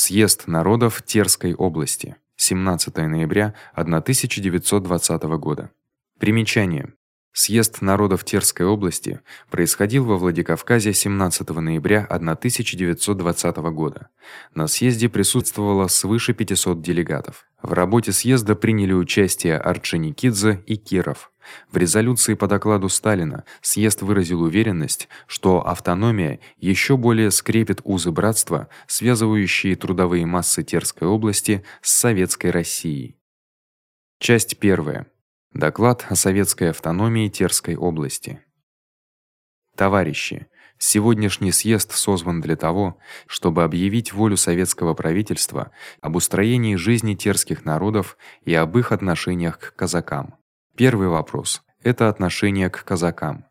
Съезд народов Терской области. 17 ноября 1920 года. Примечание. Съезд народов Терской области происходил во Владикавказе 17 ноября 1920 года. На съезде присутствовало свыше 500 делегатов. В работе съезда приняли участие Орджоникидзе и Киров. В резолюции по докладу Сталина съезд выразил уверенность, что автономия ещё более скрепит узы братства, связывающие трудовые массы Терской области с советской Россией. Часть первая. Доклад о советской автономии Терской области. Товарищи, сегодняшний съезд созван для того, чтобы объявить волю советского правительства об устроении жизни терских народов и об их отношениях к казакам. Первый вопрос это отношение к казакам.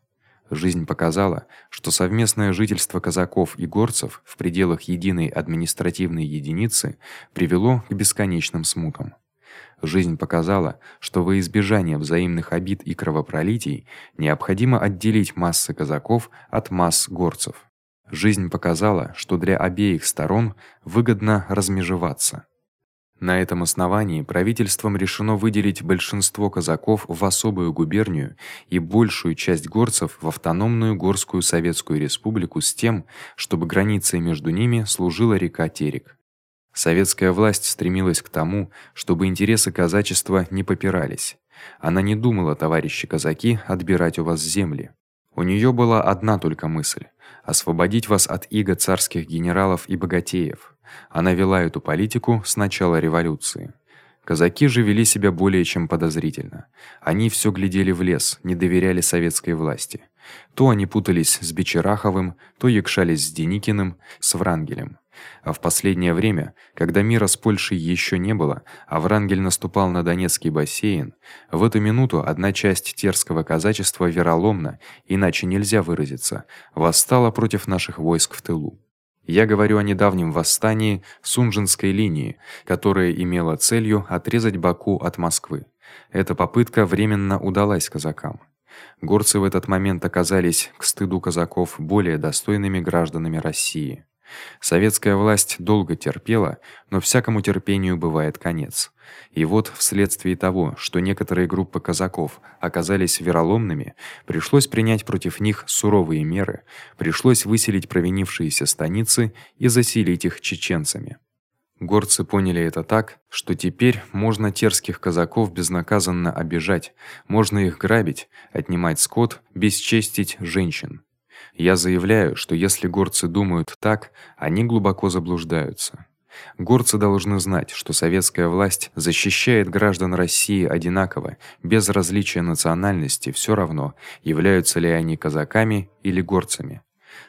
Жизнь показала, что совместное жительство казаков и горцев в пределах единой административной единицы привело к бесконечным смутам. Жизнь показала, что во избежание взаимных обид и кровопролитий необходимо отделить массы казаков от масс горцев. Жизнь показала, что для обеих сторон выгодно размежеваться. На этом основании правительством решено выделить большинство казаков в особую губернию и большую часть горцев в автономную горскую советскую республику с тем, чтобы границей между ними служила река Терек. Советская власть стремилась к тому, чтобы интересы казачества не попирались. Она не думала, товарищи казаки, отбирать у вас земли. У неё была одна только мысль освободить вас от иго царских генералов и богатеев. Она вела эту политику с начала революции. Казаки же вели себя более чем подозрительно. Они всё глядели в лес, не доверяли советской власти. То они путались с Бичераховым, то якшались с Деникиным, с Врангелем. А в последнее время, когда мира с Польшей ещё не было, а Врангель наступал на Донецкий бассейн, в эту минуту одна часть терского казачества вероломно, иначе нельзя выразиться, восстала против наших войск в тылу. Я говорю о недавнем восстании Сунжинской линии, которое имело целью отрезать Баку от Москвы. Эта попытка временно удалась казакам. Горцы в этот момент оказались к стыду казаков более достойными гражданами России. Советская власть долго терпела, но всякому терпению бывает конец. И вот вследствие того, что некоторые группы казаков оказались вероломными, пришлось принять против них суровые меры, пришлось выселить провинившиеся станицы и заселить их чеченцами. Горцы поняли это так, что теперь можно терских казаков безнаказанно обижать, можно их грабить, отнимать скот, бесчестить женщин. Я заявляю, что если горцы думают так, они глубоко заблуждаются. Горцы должны знать, что советская власть защищает граждан России одинаково, без различия национальности, всё равно, являются ли они казаками или горцами.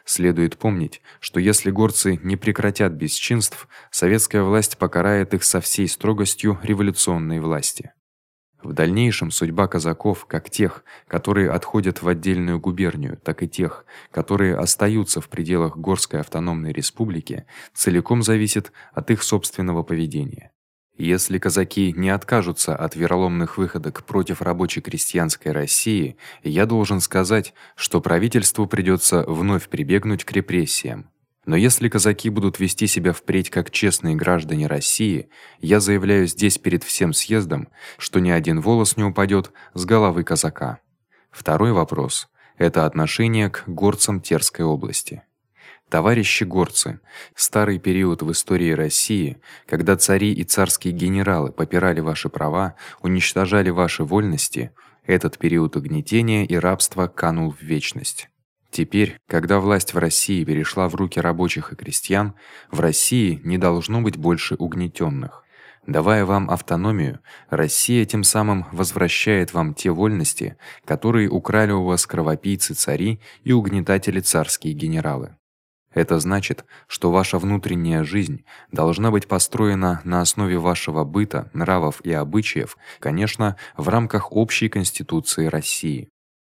Следует помнить, что если горцы не прекратят бесчинств, советская власть покарает их со всей строгостью революционной власти. В дальнейшем судьба казаков, как тех, которые отходят в отдельную губернию, так и тех, которые остаются в пределах Горской автономной республики, целиком зависит от их собственного поведения. Если казаки не откажутся от вероломных выходок против рабоче-крестьянской России, я должен сказать, что правительству придётся вновь прибегнуть к репрессиям. Но если казаки будут вести себя впредь как честные граждане России, я заявляю здесь перед всем съездом, что ни один волос не упадёт с головы казака. Второй вопрос это отношение к горцам Терской области. Товарищи горцы, старый период в истории России, когда цари и царские генералы попирали ваши права, уничтожали ваши вольности, этот период угнетения и рабства канул в вечность. Теперь, когда власть в России перешла в руки рабочих и крестьян, в России не должно быть больше угнетённых. Давая вам автономию, Россия тем самым возвращает вам те вольности, которые украли у вас кровопийцы-цари и угнетатели царские генералы. Это значит, что ваша внутренняя жизнь должна быть построена на основе вашего быта, нравов и обычаев, конечно, в рамках общей конституции России.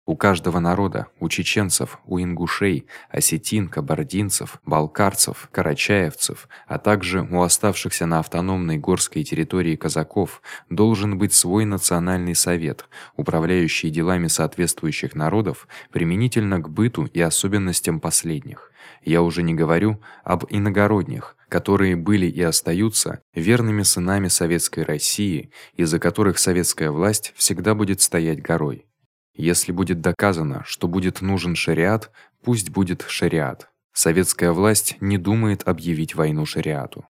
У каждого народа, у чеченцев, у ингушей, осетин, кабардинцев, балкарцев, карачаевцев, а также у оставшихся на автономной горской территории казаков должен быть свой национальный совет, управляющий делами соответствующих народов применительно к быту и особенностям последних. Я уже не говорю об иногородних, которые были и остаются верными сынами советской России, из-за которых советская власть всегда будет стоять горой. Если будет доказано, что будет нужен шариат, пусть будет шариат. Советская власть не думает объявить войну шариату.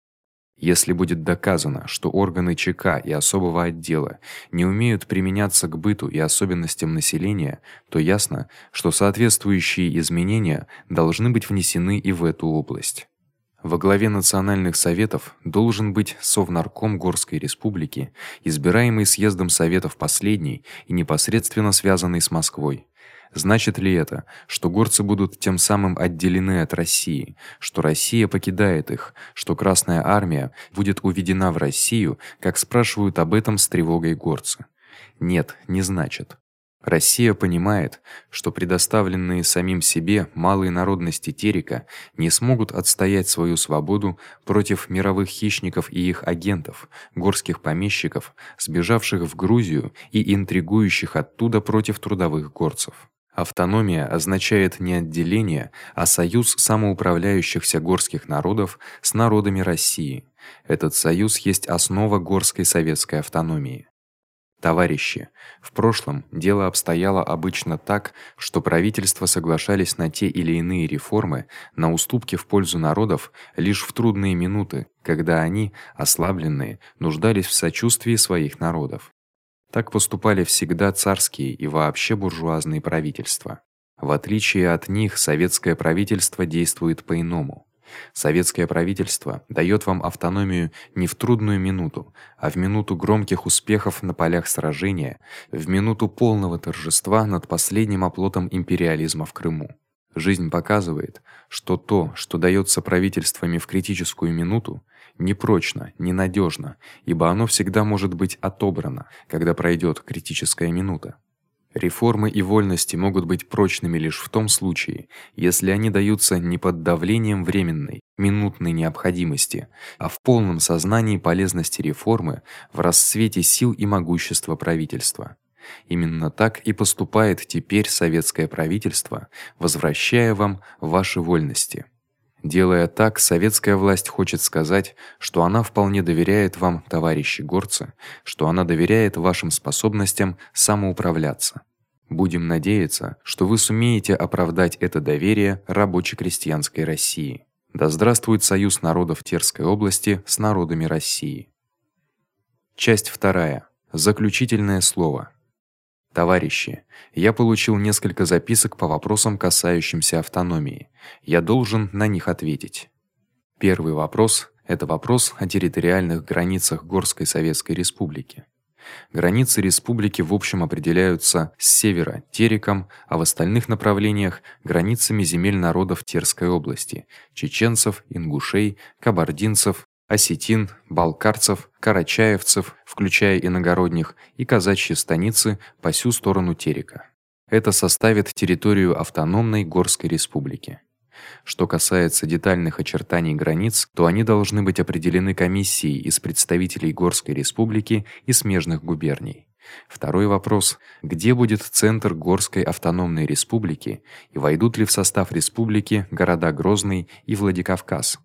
Если будет доказано, что органы ЧК и особого отдела не умеют применяться к быту и особенностям населения, то ясно, что соответствующие изменения должны быть внесены и в эту область. Во главе национальных советов должен быть Совнарком Горской республики, избираемый съездом советов последний и непосредственно связанный с Москвой. Значит ли это, что горцы будут тем самым отделены от России, что Россия покидает их, что Красная армия будет уведена в Россию, как спрашивают об этом с тревогой горцы? Нет, не значит. Россия понимает, что предоставленные самим себе малые народности Терека не смогут отстоять свою свободу против мировых хищников и их агентов, горских помещиков, сбежавших в Грузию и интригующих оттуда против трудовых горцев. Автономия означает не отделение, а союз самоуправляющихся горских народов с народами России. Этот союз есть основа горской советской автономии. Товарищи, в прошлом дело обстояло обычно так, что правительства соглашались на те или иные реформы, на уступки в пользу народов лишь в трудные минуты, когда они, ослабленные, нуждались в сочувствии своих народов. Так поступали всегда царские и вообще буржуазные правительства. В отличие от них, советское правительство действует по-иному. Советское правительство даёт вам автономию не в трудную минуту, а в минуту громких успехов на полях сражения, в минуту полного торжества над последним оплотом империализма в Крыму. Жизнь показывает, что то, что даётся правительствами в критическую минуту, непрочно, ненадёжно, ибо оно всегда может быть отобрано, когда пройдёт критическая минута. Реформы и вольности могут быть прочными лишь в том случае, если они даются не под давлением временной, минутной необходимости, а в полном сознании полезности реформы в расцвете сил и могущества правительства. Именно так и поступает теперь советское правительство, возвращая вам ваши вольности. Делая так, советская власть хочет сказать, что она вполне доверяет вам, товарищи горцы, что она доверяет вашим способностям самоуправляться. Будем надеяться, что вы сумеете оправдать это доверие рабоче-крестьянской России. Да здравствует союз народов Терской области с народами России. Часть вторая. Заключительное слово. Товарищи, я получил несколько записок по вопросам, касающимся автономии. Я должен на них ответить. Первый вопрос это вопрос о территориальных границах Горской Советской Республики. Границы республики в общем определяются с севера Тереком, а в остальных направлениях границами земель народов Терской области: чеченцев, ингушей, кабардинцев, осетин, балкарцев, карачаевцев, включая иногородних, и казачьи станицы по всю сторону Терека. Это составит территорию автономной Горской республики. Что касается детальных очертаний границ, то они должны быть определены комиссией из представителей Горской республики и смежных губерний. Второй вопрос: где будет центр Горской автономной республики и войдут ли в состав республики города Грозный и Владикавказ?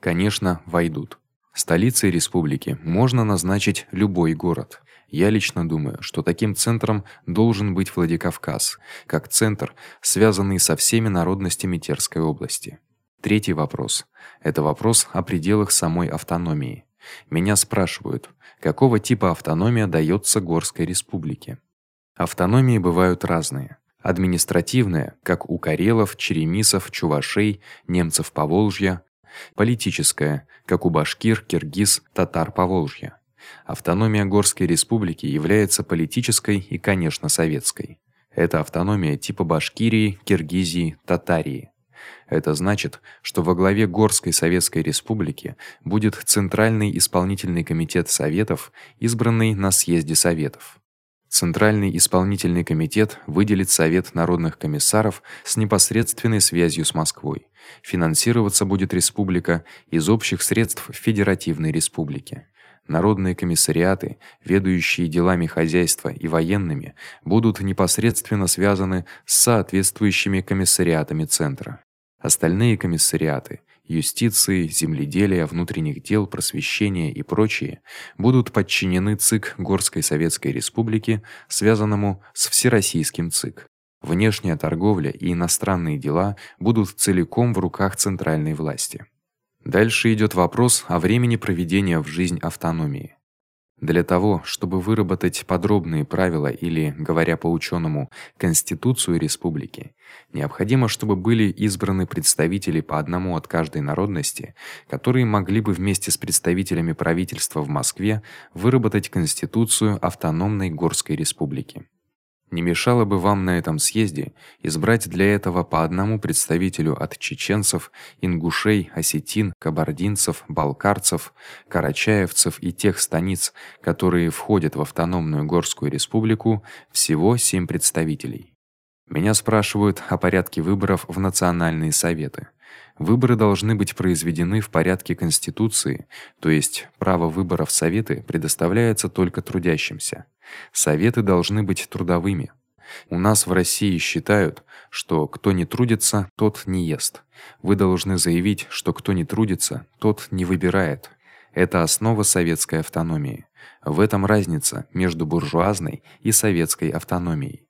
Конечно, войдут. Столицей республики можно назначить любой город. Я лично думаю, что таким центром должен быть Владикавказ, как центр, связанный со всеми народностями Терской области. Третий вопрос это вопрос о пределах самой автономии. Меня спрашивают, какого типа автономия даётся Горской республике. Автономии бывают разные. Административная, как у карелов, черемисов, чувашей, немцев Поволжья, политическая, как у башкир, киргиз, татар Поволжья. Автономия Горской республики является политической и, конечно, советской. Это автономия типа Башкирии, Киргизии, Татарии. Это значит, что во главе Горской советской республики будет Центральный исполнительный комитет советов, избранный на съезде советов. Центральный исполнительный комитет выделит совет народных комиссаров с непосредственной связью с Москвой. Финансироваться будет республика из общих средств федеративной республики. Народные комиссариаты, ведущие делами хозяйства и военными, будут непосредственно связаны с соответствующими комиссариатами центра. Остальные комиссариаты юстиции, земледелия, внутренних дел, просвещения и прочие будут подчинены ЦИК Горской Советской Республики, связанному с всероссийским ЦИК. Внешняя торговля и иностранные дела будут целиком в руках центральной власти. Дальше идёт вопрос о времени проведения в жизнь автономии. Для того, чтобы выработать подробные правила или, говоря по-учёному, конституцию республики, необходимо, чтобы были избраны представители по одному от каждой народности, которые могли бы вместе с представителями правительства в Москве выработать конституцию автономной горской республики. Не мешало бы вам на этом съезде избрать для этого по одному представителю от чеченцев, ингушей, осетин, кабардинцев, балкарцев, карачаевцев и тех станиц, которые входят в автономную горскую республику, всего 7 представителей. Меня спрашивают о порядке выборов в национальные советы. Выборы должны быть произведены в порядке конституции, то есть право выбора в советы предоставляется только трудящимся. Советы должны быть трудовыми. У нас в России считают, что кто не трудится, тот не ест. Вы должны заявить, что кто не трудится, тот не выбирает. Это основа советской автономии. В этом разница между буржуазной и советской автономией.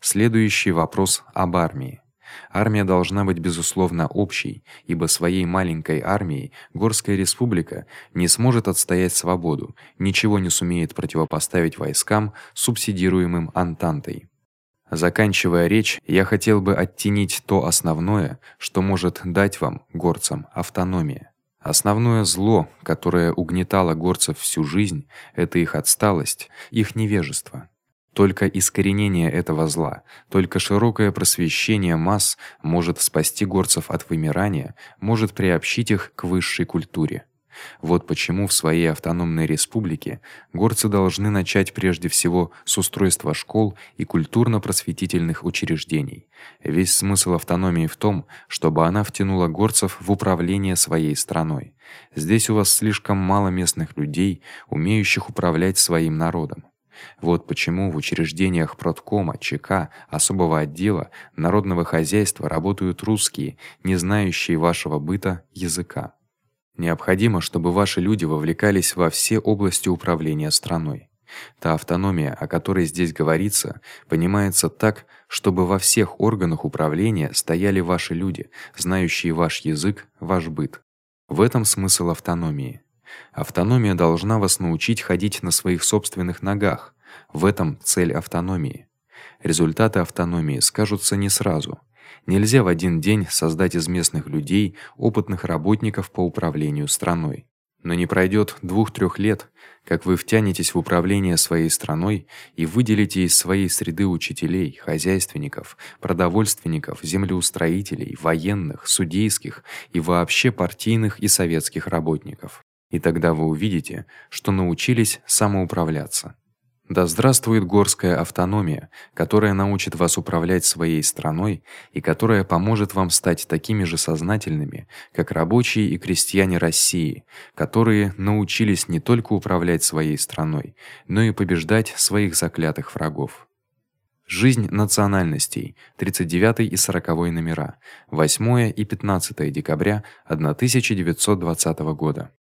Следующий вопрос об армии. Армия должна быть безусловно общей, ибо своей маленькой армией Горская республика не сможет отстоять свободу, ничего не сумеет противопоставить войскам, субсидируемым Антантой. Заканчивая речь, я хотел бы оттенить то основное, что может дать вам, горцам, автономия. Основное зло, которое угнетало горцев всю жизнь это их отсталость, их невежество. Только искоренение этого зла, только широкое просвещение масс может спасти горцев от вымирания, может приобщить их к высшей культуре. Вот почему в своей автономной республике горцы должны начать прежде всего с устройства школ и культурно-просветительных учреждений. Весь смысл автономии в том, чтобы она втянула горцев в управление своей страной. Здесь у вас слишком мало местных людей, умеющих управлять своим народом. Вот почему в учреждениях проткома, ЧК, особого отдела народного хозяйства работают русские, не знающие вашего быта языка. Необходимо, чтобы ваши люди вовлекались во все области управления страной. Та автономия, о которой здесь говорится, понимается так, чтобы во всех органах управления стояли ваши люди, знающие ваш язык, ваш быт. В этом смысл автономии. Автономия должна вас научить ходить на своих собственных ногах. В этом цель автономии. Результаты автономии скажутся не сразу. Нельзя в один день создать из местных людей опытных работников по управлению страной. Но не пройдёт двух-трёх лет, как вы втянетесь в управление своей страной и выделите из своей среды учителей, хозяйственников, продовольственников, землеустроителей, военных, судейских и вообще партийных и советских работников. И тогда вы увидите, что научились самоуправляться. Да здравствует горская автономия, которая научит вас управлять своей страной и которая поможет вам стать такими же сознательными, как рабочие и крестьяне России, которые научились не только управлять своей страной, но и побеждать своих заклятых врагов. Жизнь национальностей. 39 и 40 номера. 8 и 15 декабря 1920 года.